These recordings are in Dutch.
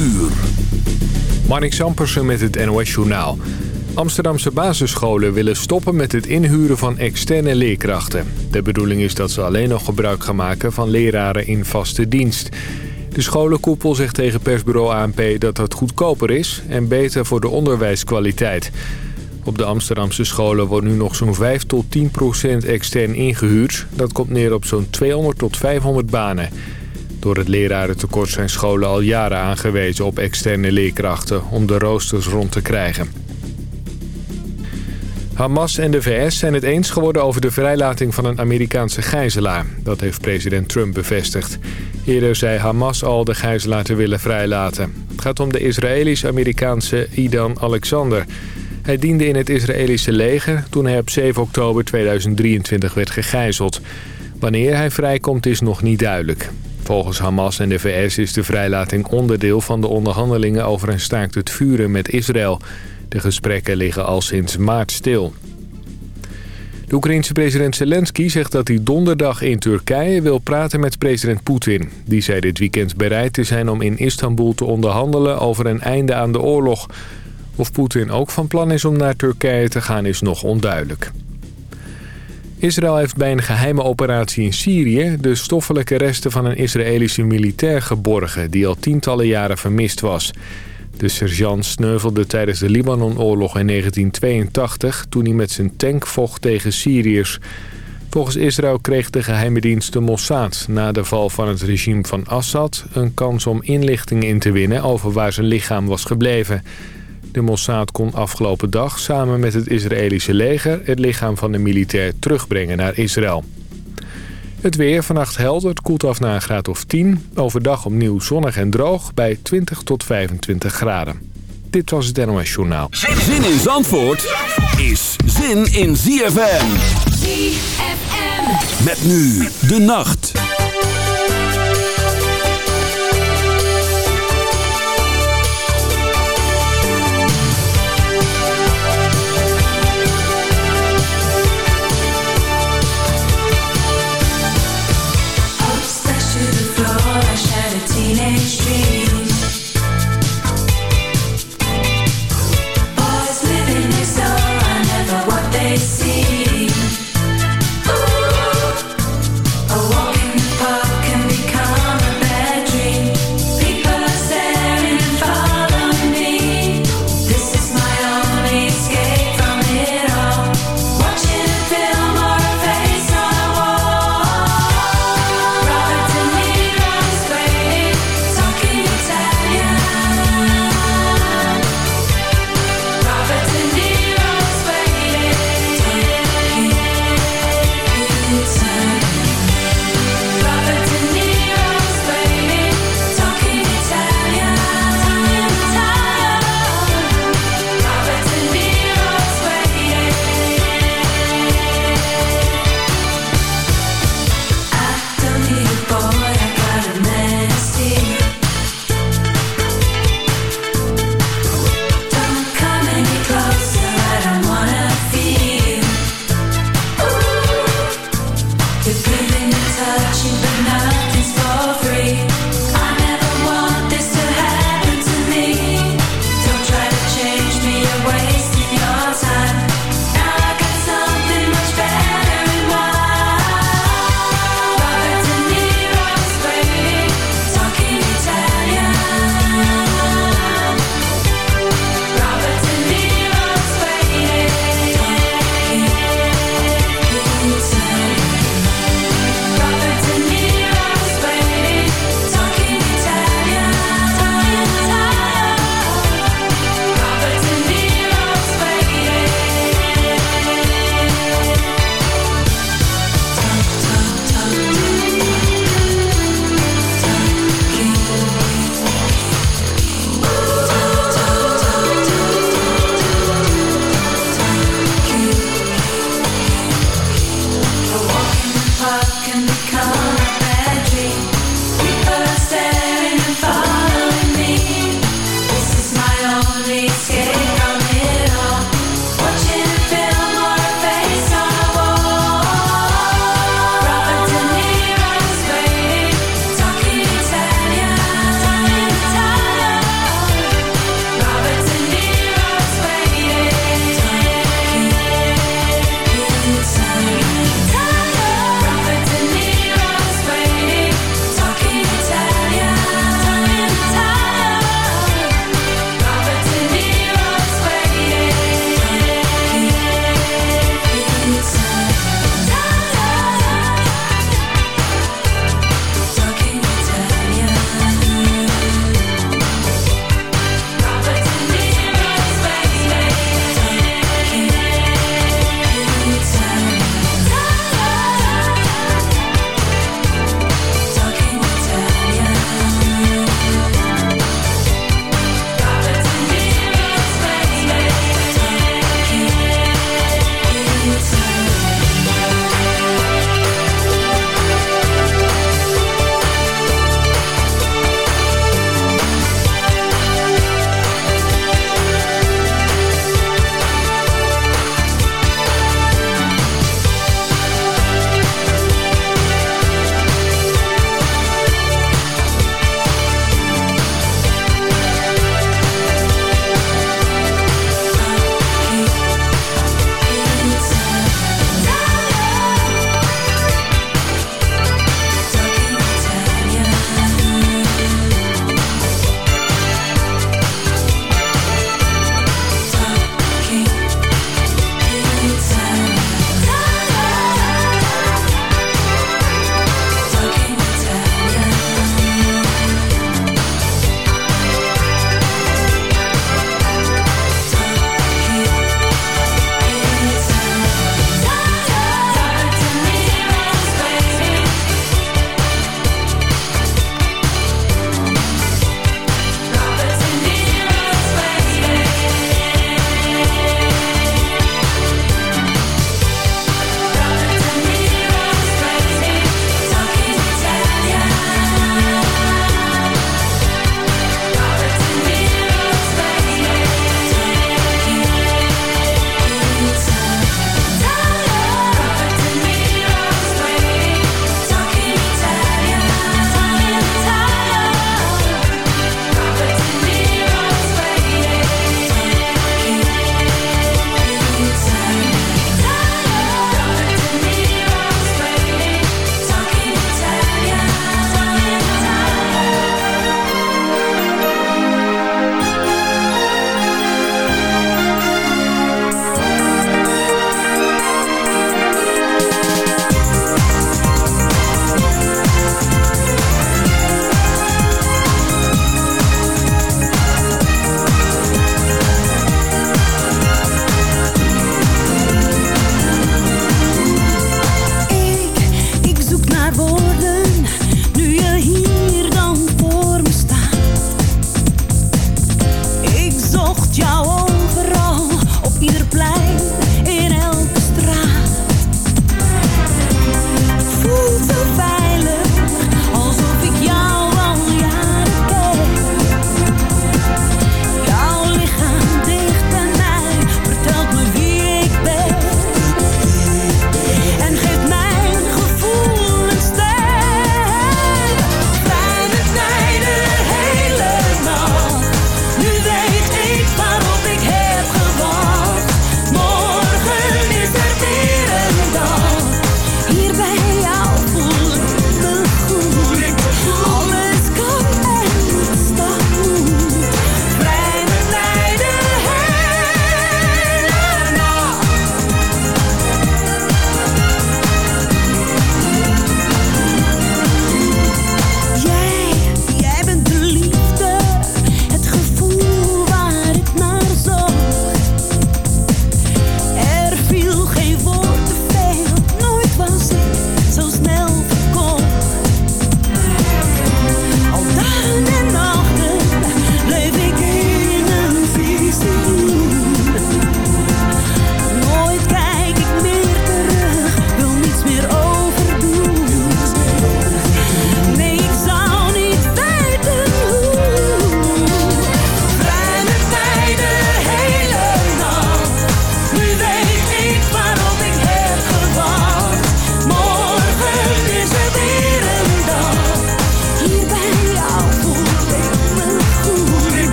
uur. Marnik Sampersen met het NOS Journaal. Amsterdamse basisscholen willen stoppen met het inhuren van externe leerkrachten. De bedoeling is dat ze alleen nog gebruik gaan maken van leraren in vaste dienst. De scholenkoepel zegt tegen persbureau ANP dat dat goedkoper is en beter voor de onderwijskwaliteit. Op de Amsterdamse scholen wordt nu nog zo'n 5 tot 10 procent extern ingehuurd. Dat komt neer op zo'n 200 tot 500 banen. Door het lerarentekort zijn scholen al jaren aangewezen op externe leerkrachten om de roosters rond te krijgen. Hamas en de VS zijn het eens geworden over de vrijlating van een Amerikaanse gijzelaar. Dat heeft president Trump bevestigd. Eerder zei Hamas al de gijzelaar te willen vrijlaten. Het gaat om de Israëlisch-Amerikaanse Idan Alexander. Hij diende in het Israëlische leger toen hij op 7 oktober 2023 werd gegijzeld. Wanneer hij vrijkomt is nog niet duidelijk. Volgens Hamas en de VS is de vrijlating onderdeel van de onderhandelingen over een staakt het vuren met Israël. De gesprekken liggen al sinds maart stil. De Oekraïense president Zelensky zegt dat hij donderdag in Turkije wil praten met president Poetin. Die zei dit weekend bereid te zijn om in Istanbul te onderhandelen over een einde aan de oorlog. Of Poetin ook van plan is om naar Turkije te gaan is nog onduidelijk. Israël heeft bij een geheime operatie in Syrië... de stoffelijke resten van een Israëlische militair geborgen... die al tientallen jaren vermist was. De sergeant sneuvelde tijdens de Libanonoorlog in 1982... toen hij met zijn tank vocht tegen Syriërs. Volgens Israël kreeg de geheime dienst de Mossad... na de val van het regime van Assad... een kans om inlichtingen in te winnen over waar zijn lichaam was gebleven... De Mossad kon afgelopen dag samen met het Israëlische leger... het lichaam van de militair terugbrengen naar Israël. Het weer vannacht helder, het koelt af naar een graad of 10. Overdag opnieuw zonnig en droog bij 20 tot 25 graden. Dit was het NOS Journaal. Zin in Zandvoort is zin in ZFM. ZFM. Met nu de nacht.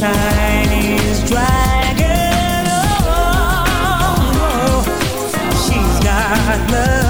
Chinese dragon. Oh, oh, oh, she's got love.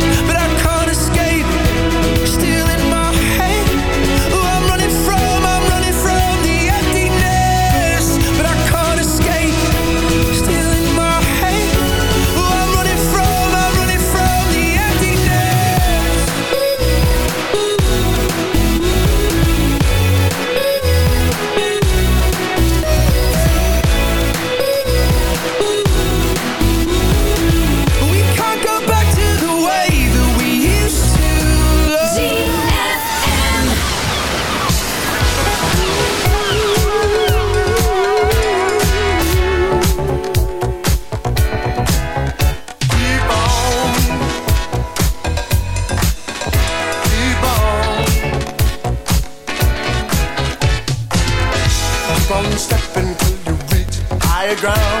ground.